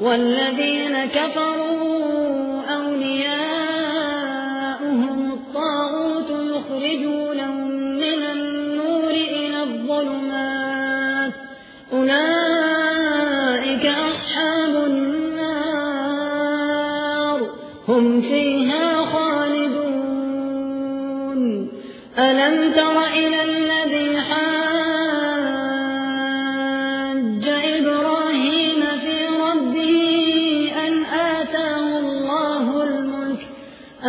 والذين كفروا أولياؤهم الطاغوت يخرجونهم من النور إلى الظلمات. أولئك أصحاب النار. هم فيها خالدون. ألم تر إلى الذي حاج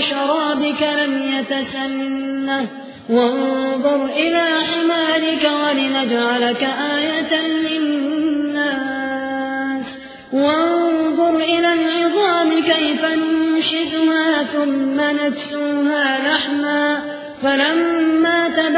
وشرابك لم يتسنه. وانظر إلى حمارك ولنجعلك آية للناس. وانظر إلى العظام كيف ننشزها ثم نكسوها لحما. فلما تبين